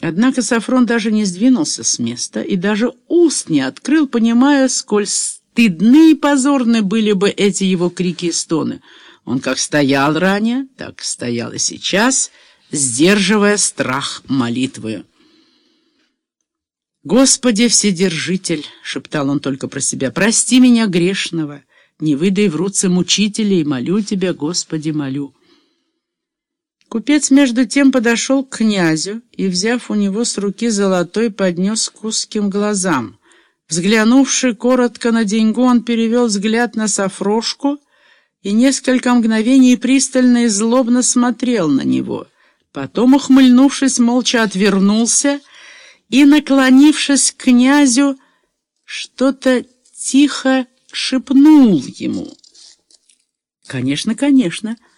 Однако Сафрон даже не сдвинулся с места и даже уст не открыл, понимая, сколь стыдны и позорны были бы эти его крики и стоны. Он как стоял ранее, так стоял и сейчас, сдерживая страх молитвою. «Господи Вседержитель!» — шептал он только про себя. «Прости меня грешного, не выдай в руцы мучителей, молю Тебя, Господи, молю». Купец между тем подошел к князю и, взяв у него с руки золотой, поднес к узким глазам. Взглянувши коротко на деньгу, он перевел взгляд на Сафрошку и несколько мгновений пристально и злобно смотрел на него. Потом, ухмыльнувшись, молча отвернулся и, наклонившись к князю, что-то тихо шепнул ему. «Конечно, конечно», —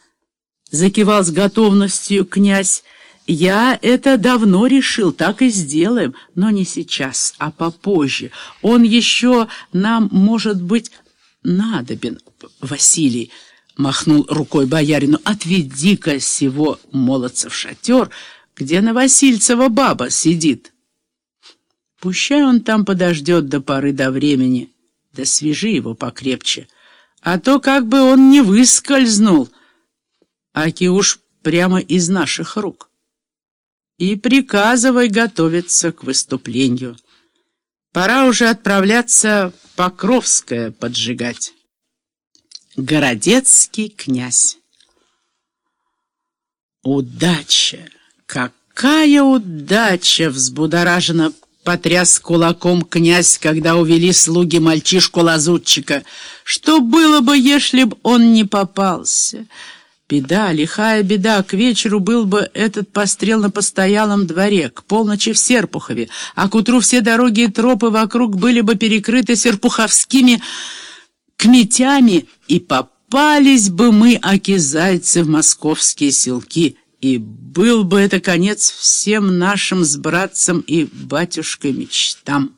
закивал с готовностью князь, «Я это давно решил, так и сделаем, но не сейчас, а попозже. Он еще нам, может быть, надобен, Василий». Махнул рукой боярину, отведи-ка сего молодца в шатер, где на Васильцева баба сидит. Пущай он там подождет до поры до времени, да свяжи его покрепче, а то как бы он не выскользнул, аки уж прямо из наших рук и приказывай готовиться к выступлению. Пора уже отправляться Покровское поджигать. Городецкий князь. Удача! Какая удача! Взбудораженно потряс кулаком князь, когда увели слуги мальчишку-лазутчика. Что было бы, если б он не попался? Беда, лихая беда, к вечеру был бы этот пострел на постоялом дворе, к полночи в Серпухове, а к утру все дороги и тропы вокруг были бы перекрыты серпуховскими кметями, и попались бы мы, аки-зайцы, в московские селки, и был бы это конец всем нашим с братцем и батюшкой мечтам,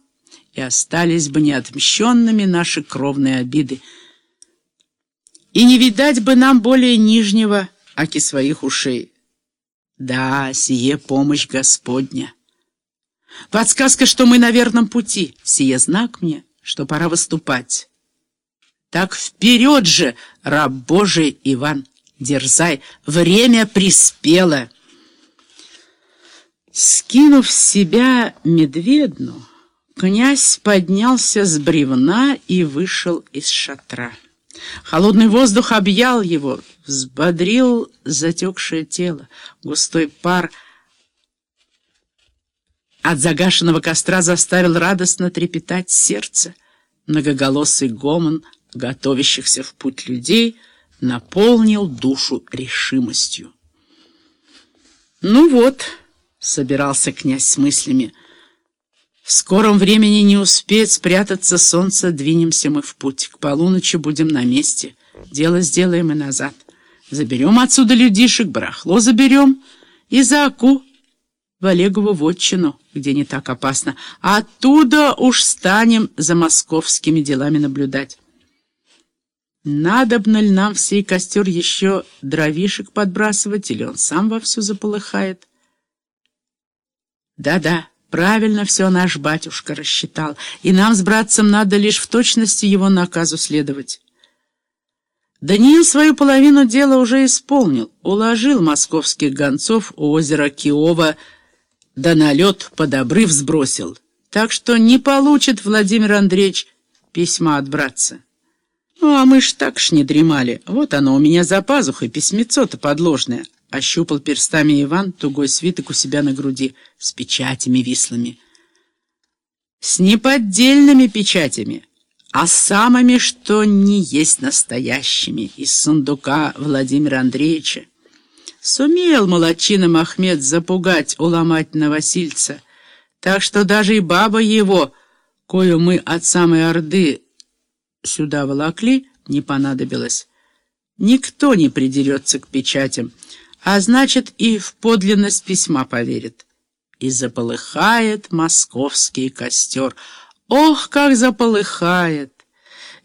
и остались бы неотмщенными наши кровные обиды, и не видать бы нам более нижнего, аки своих ушей. Да, сие помощь Господня. Подсказка, что мы на верном пути, сие знак мне, что пора выступать. Так вперед же, раб Божий Иван, дерзай, время приспело. Скинув с себя медведну, князь поднялся с бревна и вышел из шатра. Холодный воздух объял его, взбодрил затекшее тело. Густой пар от загашенного костра заставил радостно трепетать сердце. Многоголосый гомон готовящихся в путь людей наполнил душу решимостью. «Ну вот», — собирался князь с мыслями, — в скором времени не успеет спрятаться солнце, двинемся мы в путь. К полуночи будем на месте. Дело сделаем и назад. Заберем отсюда людишек, барахло заберем и за Аку в Олегову вотчину, где не так опасно. А оттуда уж станем за московскими делами наблюдать. Надобно ли нам в сей костер еще дровишек подбрасывать, или он сам вовсю заполыхает? Да-да. Правильно все наш батюшка рассчитал, и нам с братцем надо лишь в точности его наказу следовать. Даниил свою половину дела уже исполнил, уложил московских гонцов у озера Киова, да на лед под обрыв сбросил, так что не получит Владимир Андреевич письма от братца. Ну, а мы ж так ж не дремали, вот оно у меня за пазухой, письмецо-то подложное, Ощупал перстами Иван тугой свиток у себя на груди с печатями вислыми. С неподдельными печатями, а самыми, что не есть настоящими, из сундука Владимира Андреевича. Сумел молодчина Махмед запугать, уломать Новосильца, так что даже и баба его, кою мы от самой Орды сюда волокли, не понадобилось. Никто не придерется к печатям, а значит и в подлинность письма поверит. И заполыхает московский костер. Ох, как заполыхает!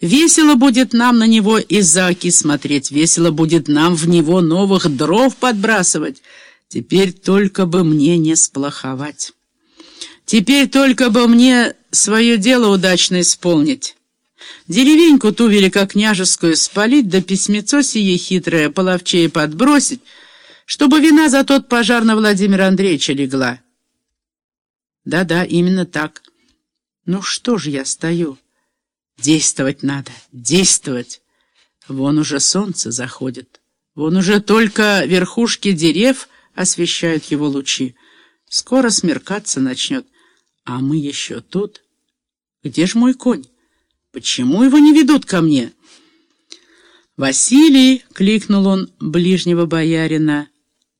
Весело будет нам на него из-за оки смотреть, весело будет нам в него новых дров подбрасывать. Теперь только бы мне не сплоховать. Теперь только бы мне свое дело удачно исполнить. Деревеньку ту великокняжескую спалить, да письмецо сие хитрое половчее подбросить, чтобы вина за тот пожар на Владимира Андреевича легла. Да-да, именно так. Ну что же я стою? Действовать надо, действовать. Вон уже солнце заходит. Вон уже только верхушки дерев освещают его лучи. Скоро смеркаться начнет. А мы еще тут. Где ж мой конь? Почему его не ведут ко мне? «Василий!» — кликнул он ближнего боярина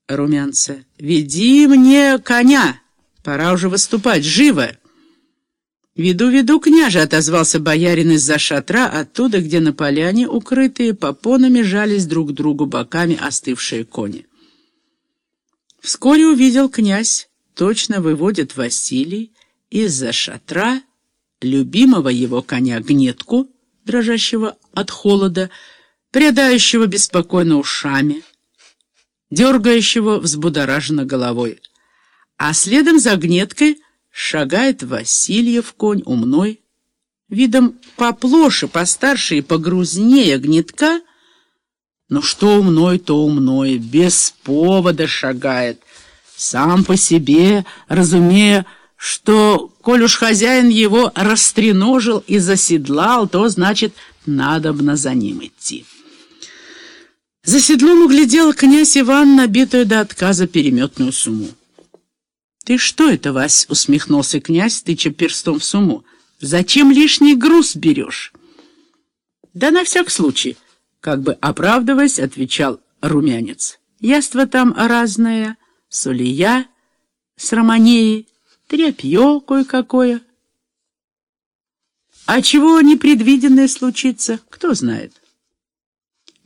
румянца. «Веди мне коня! Пора уже выступать! Живо!» «Веду, веду, княже!» — отозвался боярин из-за шатра, оттуда, где на поляне, укрытые попонами, жались друг к другу боками остывшие кони. Вскоре увидел князь, точно выводит Василий из-за шатра любимого его коня Гнетку, дрожащего от холода, прядающего беспокойно ушами, дергающего взбудораженно головой. А следом за Гнеткой шагает Васильев конь умной, видом поплоше, постарше и погрузнее Гнетка, но что умной, то умной, без повода шагает, сам по себе, разумея, что, коль уж хозяин его растреножил и заседлал, то, значит, надобно за ним идти. За седлом углядел князь Иван набитую до отказа переметную сумму. «Ты что это, Вась?» — усмехнулся князь, тыча перстом в сумму. «Зачем лишний груз берешь?» «Да на всяк случай», — как бы оправдываясь, отвечал румянец. «Яство там разное, солия с романеей, тряпье кое-какое. А чего непредвиденное случится, кто знает.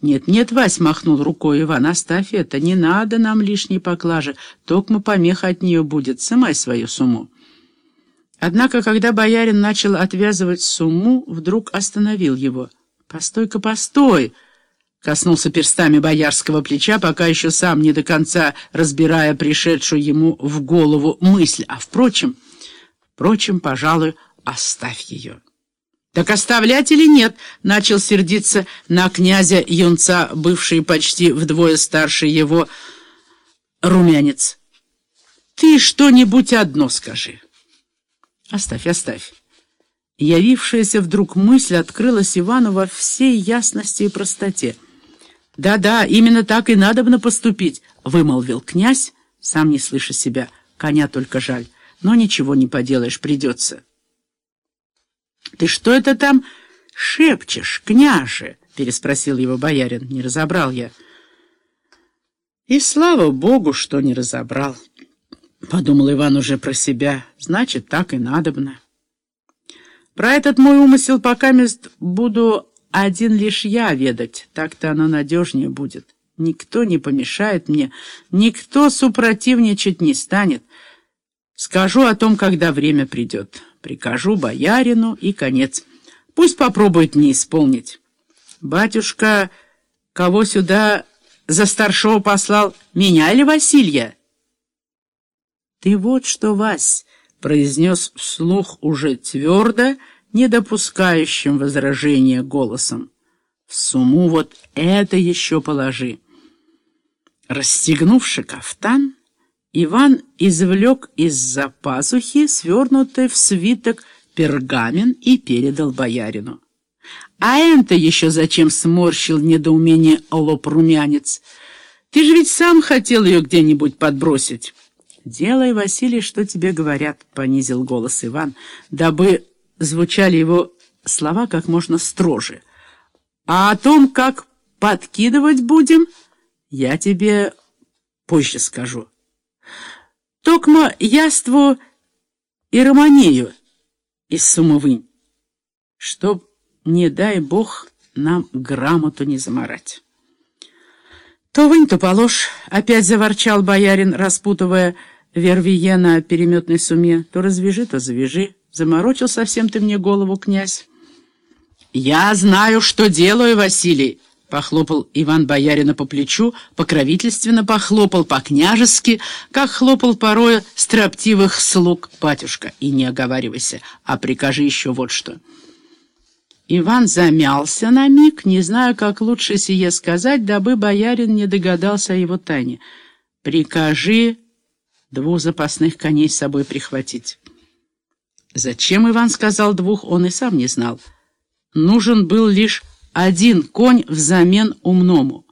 «Нет-нет, Вась», — махнул рукой Иван, — «оставь это, не надо нам лишней поклажи, токмо помеха от нее будет, сымай свою сумму». Однако, когда боярин начал отвязывать сумму, вдруг остановил его. «Постой-ка, постой!» Коснулся перстами боярского плеча, пока еще сам не до конца разбирая пришедшую ему в голову мысль. А впрочем, впрочем, пожалуй, оставь ее. «Так оставлять или нет?» — начал сердиться на князя юнца, бывший почти вдвое старше его румянец. «Ты что-нибудь одно скажи». «Оставь, оставь». Явившаяся вдруг мысль открылась Ивану во всей ясности и простоте. «Да-да, именно так и надобно поступить», — вымолвил князь, сам не слыша себя. Коня только жаль, но ничего не поделаешь, придется. «Ты что это там шепчешь, княже?» — переспросил его боярин. «Не разобрал я». «И слава богу, что не разобрал», — подумал Иван уже про себя. «Значит, так и надобно». Про этот мой умысел пока мест буду один лишь я ведать, так-то оно надежнее будет. Никто не помешает мне, никто супротивничать не станет. Скажу о том, когда время придет. Прикажу боярину и конец. Пусть попробует мне исполнить. Батюшка кого сюда за старшего послал, меня или Василия? Ты вот что, Вась, произнес вслух уже твердо, не допускающим возражения голосом. В сумму вот это еще положи. Расстегнувши кафтан, Иван извлек из-за пазухи свернутый в свиток пергамин и передал боярину. «А это еще зачем сморщил недоумение лоб-румянец? Ты же ведь сам хотел ее где-нибудь подбросить». «Делай, Василий, что тебе говорят», — понизил голос Иван, дабы звучали его слова как можно строже. «А о том, как подкидывать будем, я тебе позже скажу. Токмо яству и романею из Сумовынь, чтоб, не дай бог, нам грамоту не заморать». «То вынь, то положь», — опять заворчал боярин, распутывая вервие на переметной суме. «То развяжи, то завяжи». Заморочил совсем ты мне голову, князь. «Я знаю, что делаю, Василий!» Похлопал Иван Боярина по плечу, покровительственно похлопал по-княжески, как хлопал порой строптивых слуг батюшка. И не оговаривайся, а прикажи еще вот что. Иван замялся на миг, не знаю, как лучше сие сказать, дабы боярин не догадался о его тайне. «Прикажи двух запасных коней с собой прихватить». Зачем Иван сказал двух, он и сам не знал. Нужен был лишь один конь взамен умному.